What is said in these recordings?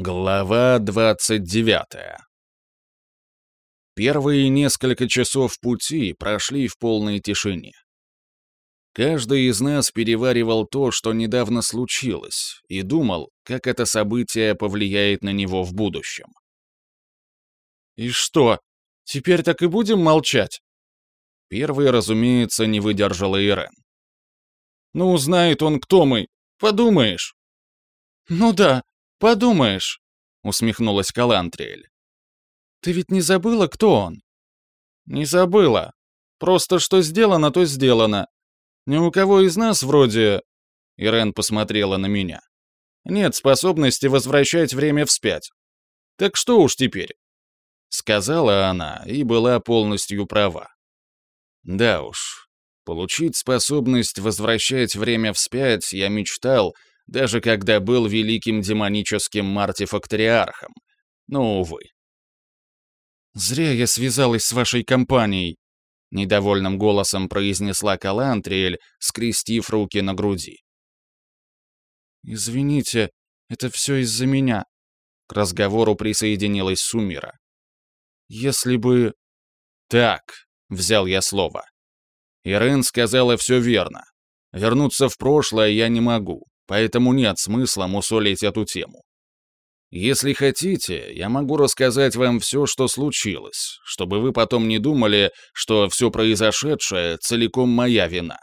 Глава 29 Первые несколько часов пути прошли в полной тишине. Каждый из нас переваривал то, что недавно случилось, и думал, как это событие повлияет на него в будущем. «И что, теперь так и будем молчать?» Первый, разумеется, не выдержала Ирен. «Ну, узнает он, кто мы, подумаешь». «Ну да, «Подумаешь», — усмехнулась Калантриэль. «Ты ведь не забыла, кто он?» «Не забыла. Просто что сделано, то сделано. Ни у кого из нас вроде...» Ирен посмотрела на меня. «Нет способности возвращать время вспять. Так что уж теперь?» Сказала она и была полностью права. Да уж, получить способность возвращать время вспять я мечтал, даже когда был великим демоническим мартифакториархом. Но, увы. «Зря я связалась с вашей компанией», — недовольным голосом произнесла Калантриэль, скрестив руки на груди. «Извините, это все из-за меня», — к разговору присоединилась Сумира. «Если бы...» «Так», — взял я слово. Ирен сказала все верно. Вернуться в прошлое я не могу поэтому нет смысла мусолить эту тему. Если хотите, я могу рассказать вам все, что случилось, чтобы вы потом не думали, что все произошедшее целиком моя вина.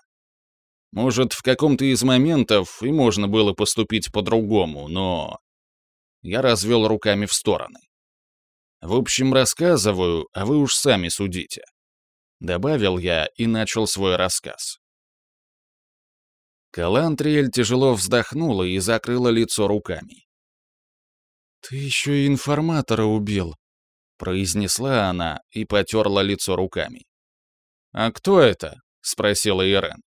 Может, в каком-то из моментов и можно было поступить по-другому, но... Я развел руками в стороны. В общем, рассказываю, а вы уж сами судите. Добавил я и начал свой рассказ. Калантриэль тяжело вздохнула и закрыла лицо руками. «Ты еще и информатора убил», — произнесла она и потерла лицо руками. «А кто это?» — спросила Ирен.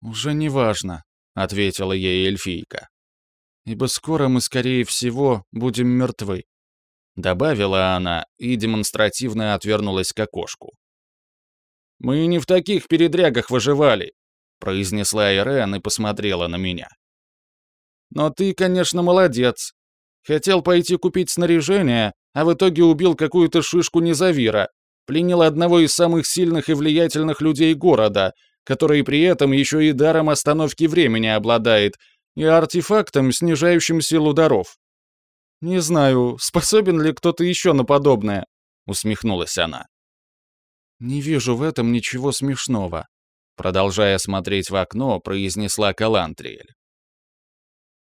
«Уже не важно», — ответила ей эльфийка. «Ибо скоро мы, скорее всего, будем мертвы», — добавила она и демонстративно отвернулась к окошку. «Мы не в таких передрягах выживали», произнесла Ирен и посмотрела на меня. «Но ты, конечно, молодец. Хотел пойти купить снаряжение, а в итоге убил какую-то шишку Незавира, пленил одного из самых сильных и влиятельных людей города, который при этом еще и даром остановки времени обладает, и артефактом, снижающим силу даров. Не знаю, способен ли кто-то еще на подобное», — усмехнулась она. «Не вижу в этом ничего смешного», Продолжая смотреть в окно, произнесла Калантриэль.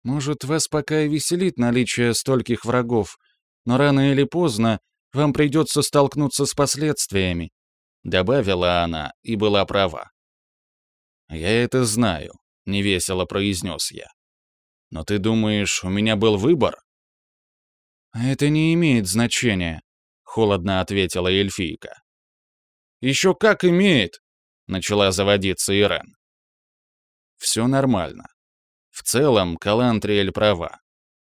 «Может, вас пока и веселит наличие стольких врагов, но рано или поздно вам придется столкнуться с последствиями», — добавила она и была права. «Я это знаю», — невесело произнес я. «Но ты думаешь, у меня был выбор?» «Это не имеет значения», — холодно ответила эльфийка. «Еще как имеет!» Начала заводиться Ирен. Все нормально. В целом, Калантриэль права.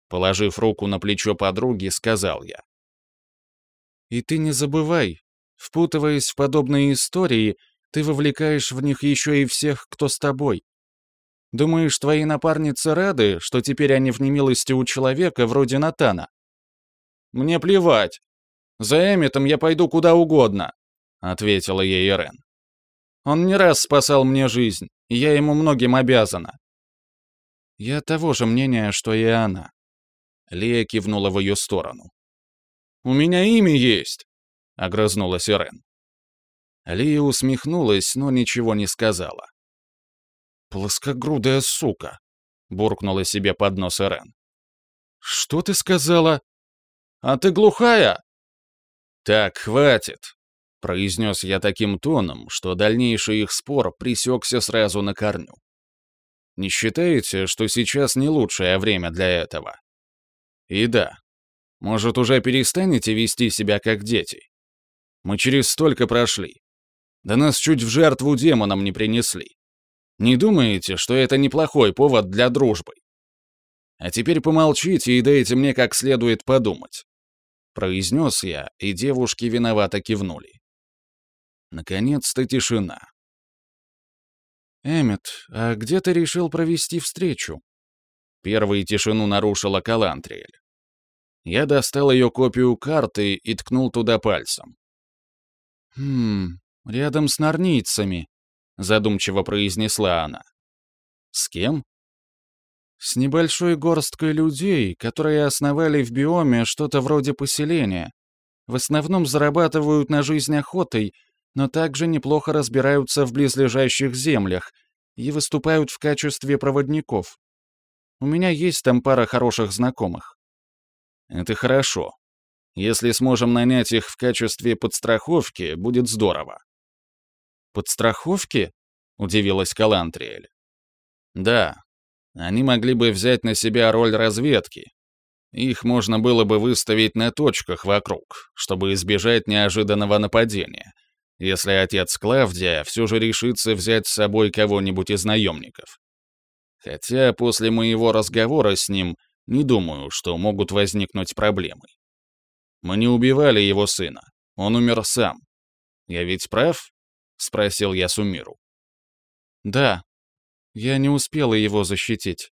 Положив руку на плечо подруги, сказал я. И ты не забывай, впутываясь в подобные истории, ты вовлекаешь в них еще и всех, кто с тобой. Думаешь, твои напарницы рады, что теперь они в немилости у человека вроде Натана? Мне плевать. За Эмитом я пойду куда угодно, ответила ей Ирен. Он не раз спасал мне жизнь, и я ему многим обязана». «Я того же мнения, что и она». Лия кивнула в ее сторону. «У меня имя есть», — огрызнулась Ирен. Лия усмехнулась, но ничего не сказала. «Плоскогрудая сука», — буркнула себе под нос Ирен. «Что ты сказала?» «А ты глухая?» «Так, хватит», произнес я таким тоном, что дальнейший их спор пресекся сразу на корню. Не считаете, что сейчас не лучшее время для этого? И да, может, уже перестанете вести себя как дети? Мы через столько прошли. Да нас чуть в жертву демонам не принесли. Не думаете, что это неплохой повод для дружбы? А теперь помолчите и дайте мне как следует подумать. Произнес я, и девушки виновато кивнули. Наконец-то тишина. «Эммет, а где ты решил провести встречу?» Первой тишину нарушила Калантриэль. Я достал ее копию карты и ткнул туда пальцем. «Хм, рядом с норнийцами», — задумчиво произнесла она. «С кем?» «С небольшой горсткой людей, которые основали в биоме что-то вроде поселения. В основном зарабатывают на жизнь охотой, но также неплохо разбираются в близлежащих землях и выступают в качестве проводников. У меня есть там пара хороших знакомых. Это хорошо. Если сможем нанять их в качестве подстраховки, будет здорово. Подстраховки? Удивилась Калантриэль. Да. Они могли бы взять на себя роль разведки. Их можно было бы выставить на точках вокруг, чтобы избежать неожиданного нападения, если отец Клавдия все же решится взять с собой кого-нибудь из наемников. Хотя после моего разговора с ним не думаю, что могут возникнуть проблемы. Мы не убивали его сына. Он умер сам. Я ведь прав? Спросил я Сумиру. Да. Я не успела его защитить.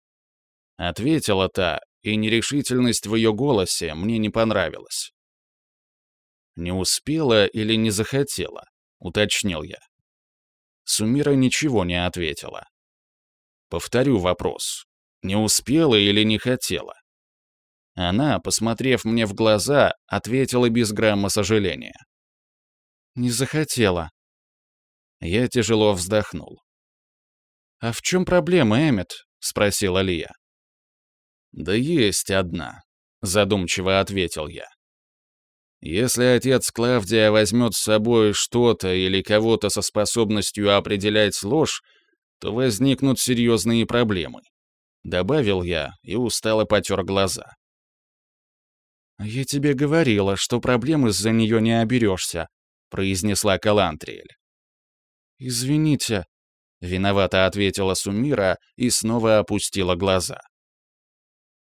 Ответила та, и нерешительность в ее голосе мне не понравилась. «Не успела или не захотела?» — уточнил я. Сумира ничего не ответила. Повторю вопрос. Не успела или не хотела? Она, посмотрев мне в глаза, ответила без грамма сожаления. «Не захотела». Я тяжело вздохнул. «А в чем проблема, Эммет?» — спросила Лия. «Да есть одна», — задумчиво ответил я. «Если отец Клавдия возьмет с собой что-то или кого-то со способностью определять ложь, то возникнут серьезные проблемы. Добавил я и устало потер глаза. «Я тебе говорила, что проблем из-за нее не оберешься», — произнесла Калантриэль. «Извините», — виновато ответила Сумира и снова опустила глаза.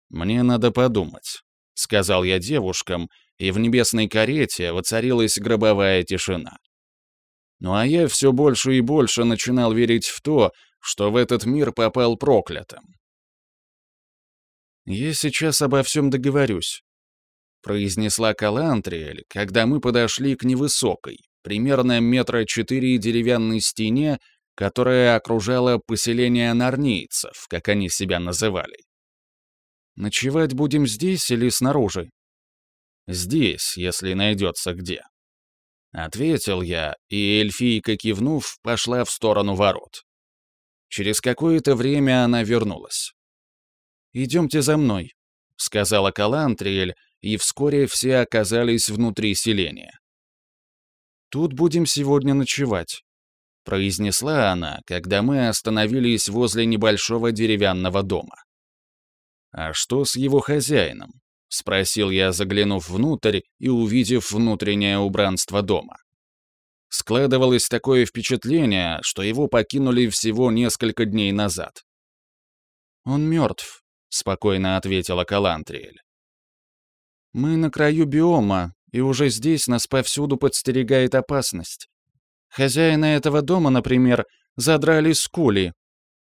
«Мне надо подумать», — сказал я девушкам, и в небесной карете воцарилась гробовая тишина. Ну а я все больше и больше начинал верить в то, что в этот мир попал проклятым. «Я сейчас обо всем договорюсь», — произнесла Калантриэль, когда мы подошли к невысокой, примерно метра четыре деревянной стене, которая окружала поселение нарнийцев, как они себя называли. «Ночевать будем здесь или снаружи?» «Здесь, если найдется где», Ответил я, и эльфийка, кивнув, пошла в сторону ворот. Через какое-то время она вернулась. «Идемте за мной», — сказала Калантриэль, и вскоре все оказались внутри селения. «Тут будем сегодня ночевать», — произнесла она, когда мы остановились возле небольшого деревянного дома. «А что с его хозяином?» — спросил я, заглянув внутрь и увидев внутреннее убранство дома. Складывалось такое впечатление, что его покинули всего несколько дней назад. «Он мертв», — спокойно ответила Калантриэль. «Мы на краю биома, и уже здесь нас повсюду подстерегает опасность. Хозяина этого дома, например, задрали скули,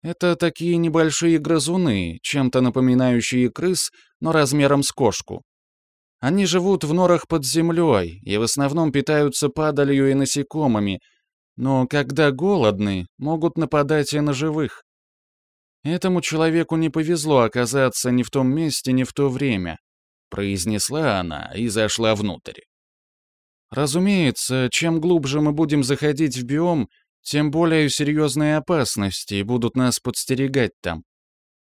это такие небольшие грызуны, чем-то напоминающие крыс, но размером с кошку. Они живут в норах под землей и в основном питаются падалью и насекомыми, но когда голодны, могут нападать и на живых. Этому человеку не повезло оказаться ни в том месте, ни в то время, произнесла она и зашла внутрь. Разумеется, чем глубже мы будем заходить в биом, тем более серьезные опасности будут нас подстерегать там.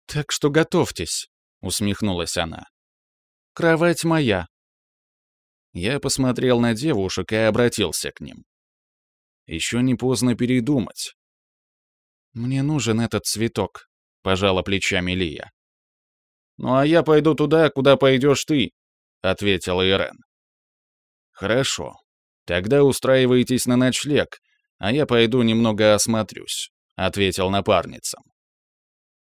Так что готовьтесь, усмехнулась она. Кровать моя. Я посмотрел на девушек и обратился к ним. Еще не поздно передумать. Мне нужен этот цветок, пожала плечами Лия. Ну а я пойду туда, куда пойдешь ты, ответила Ирен. Хорошо. Тогда устраивайтесь на ночлег, а я пойду немного осмотрюсь», — ответил напарницам.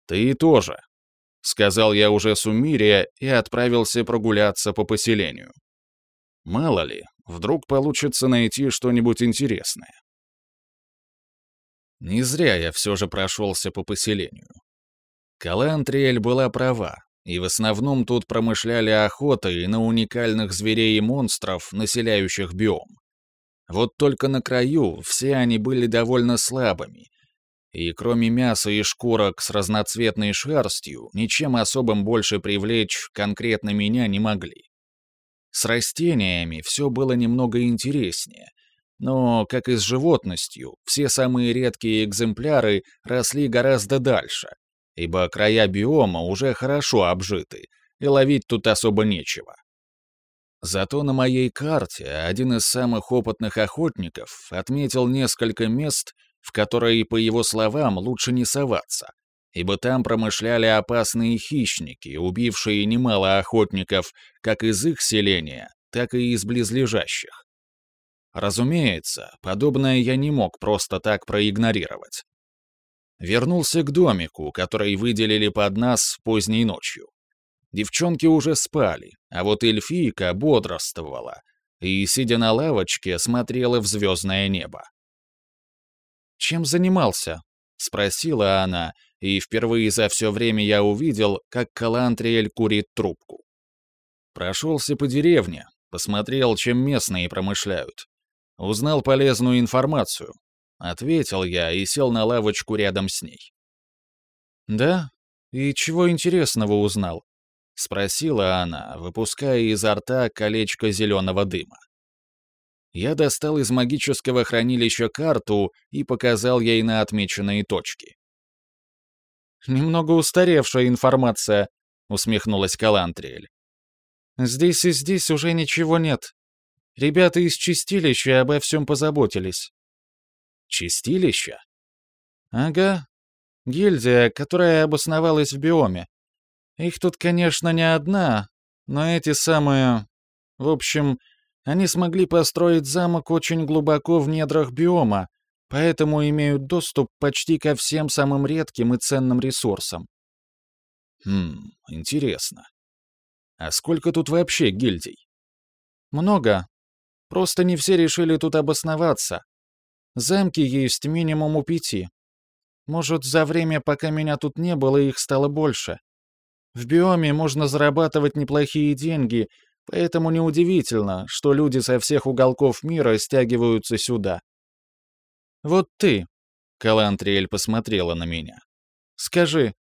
«Ты тоже», — сказал я уже Сумире и отправился прогуляться по поселению. Мало ли, вдруг получится найти что-нибудь интересное. Не зря я все же прошелся по поселению. Калантриэль была права, И в основном тут промышляли охотой на уникальных зверей и монстров, населяющих биом. Вот только на краю все они были довольно слабыми, и кроме мяса и шкурок с разноцветной шерстью, ничем особым больше привлечь конкретно меня не могли. С растениями все было немного интереснее, но, как и с животностью, все самые редкие экземпляры росли гораздо дальше, ибо края биома уже хорошо обжиты, и ловить тут особо нечего. Зато на моей карте один из самых опытных охотников отметил несколько мест, в которые, по его словам, лучше не соваться, ибо там промышляли опасные хищники, убившие немало охотников как из их селения, так и из близлежащих. Разумеется, подобное я не мог просто так проигнорировать. Вернулся к домику, который выделили под нас поздней ночью. Девчонки уже спали, а вот эльфийка бодрствовала и, сидя на лавочке, смотрела в звездное небо. «Чем занимался?» — спросила она, и впервые за все время я увидел, как Калантриэль курит трубку. Прошелся по деревне, посмотрел, чем местные промышляют. Узнал полезную информацию. Ответил я и сел на лавочку рядом с ней. «Да? И чего интересного узнал?» — спросила она, выпуская изо рта колечко зеленого дыма. Я достал из магического хранилища карту и показал ей на отмеченные точки. «Немного устаревшая информация», — усмехнулась Калантриэль. «Здесь и здесь уже ничего нет. Ребята из Чистилища обо всем позаботились». «Чистилище?» «Ага. Гильдия, которая обосновалась в биоме. Их тут, конечно, не одна, но эти самые... В общем, они смогли построить замок очень глубоко в недрах биома, поэтому имеют доступ почти ко всем самым редким и ценным ресурсам. Хм, интересно. А сколько тут вообще гильдий? Много. Просто не все решили тут обосноваться. Замки есть минимум у пяти. Может, за время, пока меня тут не было, их стало больше. В биоме можно зарабатывать неплохие деньги, поэтому неудивительно, что люди со всех уголков мира стягиваются сюда. «Вот ты», — Калантриэль посмотрела на меня, — «скажи,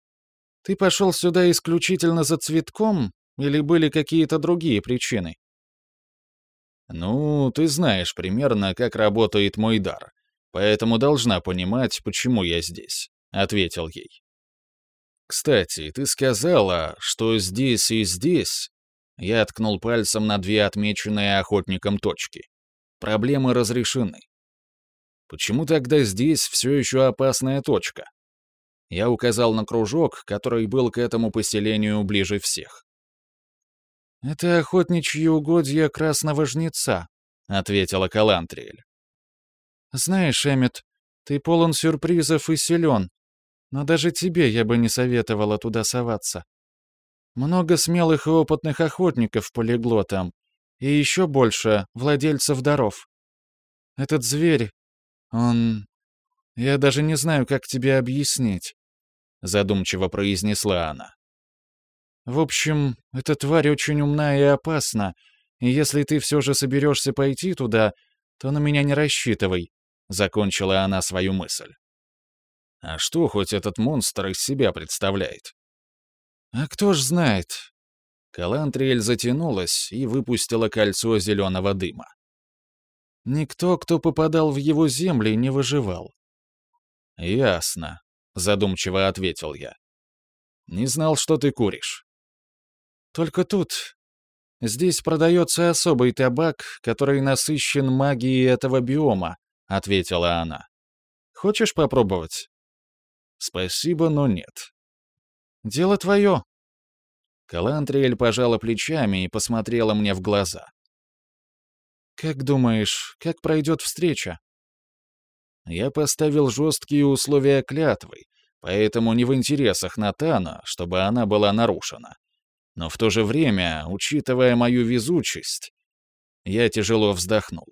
ты пошел сюда исключительно за цветком или были какие-то другие причины?» «Ну, ты знаешь примерно, как работает мой дар, поэтому должна понимать, почему я здесь», — ответил ей. «Кстати, ты сказала, что здесь и здесь...» Я ткнул пальцем на две отмеченные охотником точки. Проблемы разрешены. Почему тогда здесь все еще опасная точка? Я указал на кружок, который был к этому поселению ближе всех. «Это охотничьи угодья красного жнеца», — ответила Калантриэль. «Знаешь, Эммет, ты полон сюрпризов и силен, но даже тебе я бы не советовала туда соваться. Много смелых и опытных охотников полегло там, и еще больше владельцев даров. Этот зверь, он... Я даже не знаю, как тебе объяснить», — задумчиво произнесла она. «В общем, эта тварь очень умна и опасна, и если ты все же соберешься пойти туда, то на меня не рассчитывай», — закончила она свою мысль. А что хоть этот монстр из себя представляет? А кто ж знает? Калантриэль затянулась и выпустила кольцо зеленого дыма. Никто, кто попадал в его земли, не выживал. «Ясно», — задумчиво ответил я. «Не знал, что ты куришь». «Только тут. Здесь продается особый табак, который насыщен магией этого биома», — ответила она. «Хочешь попробовать?» «Спасибо, но нет». «Дело твое». Калантриэль пожала плечами и посмотрела мне в глаза. «Как думаешь, как пройдет встреча?» Я поставил жесткие условия клятвы, поэтому не в интересах Натана, чтобы она была нарушена. Но в то же время, учитывая мою везучесть, я тяжело вздохнул.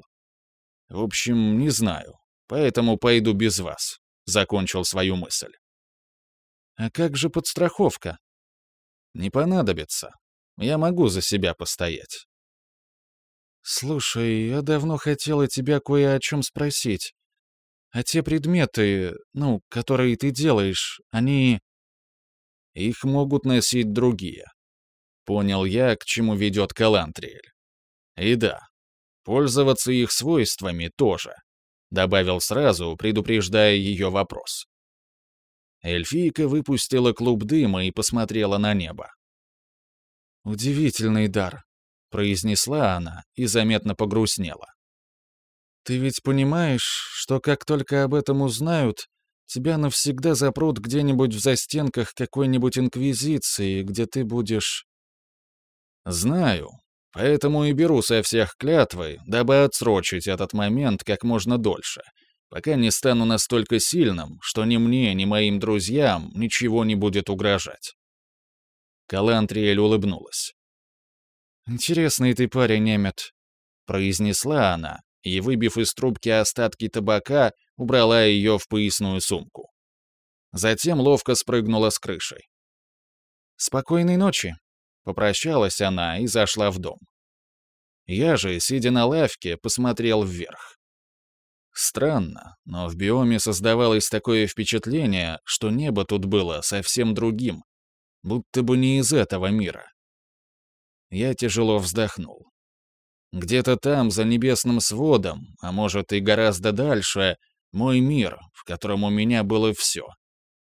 В общем, не знаю, поэтому пойду без вас закончил свою мысль. «А как же подстраховка?» Не понадобится. Я могу за себя постоять. «Слушай, я давно хотела тебя кое о чем спросить. А те предметы, ну, которые ты делаешь, они...» «Их могут носить другие». Понял я, к чему ведет Калантриэль. И да, пользоваться их свойствами тоже. Добавил сразу, предупреждая ее вопрос. Эльфийка выпустила клуб дыма и посмотрела на небо. «Удивительный дар», — произнесла она и заметно погрустнела. «Ты ведь понимаешь, что как только об этом узнают, тебя навсегда запрут где-нибудь в застенках какой-нибудь инквизиции, где ты будешь...» «Знаю. Поэтому и беру со всех клятвы, дабы отсрочить этот момент как можно дольше, пока не стану настолько сильным, что ни мне, ни моим друзьям ничего не будет угрожать». Калантриэль улыбнулась. «Интересный ты парень, Эммет», — произнесла она, и, выбив из трубки остатки табака, убрала ее в поясную сумку. Затем ловко спрыгнула с крыши. «Спокойной ночи», — попрощалась она и зашла в дом. Я же, сидя на лавке, посмотрел вверх. Странно, но в биоме создавалось такое впечатление, что небо тут было совсем другим, будто бы не из этого мира. Я тяжело вздохнул. Где-то там, за небесным сводом, а может и гораздо дальше, мой мир, в котором у меня было все.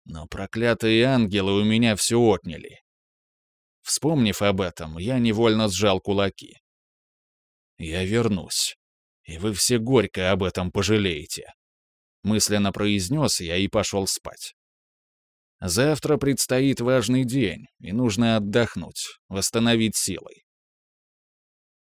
Но проклятые ангелы у меня все отняли. Вспомнив об этом, я невольно сжал кулаки. Я вернусь, и вы все горько об этом пожалеете. Мысленно произнес я и пошел спать. Завтра предстоит важный день, и нужно отдохнуть, восстановить силы.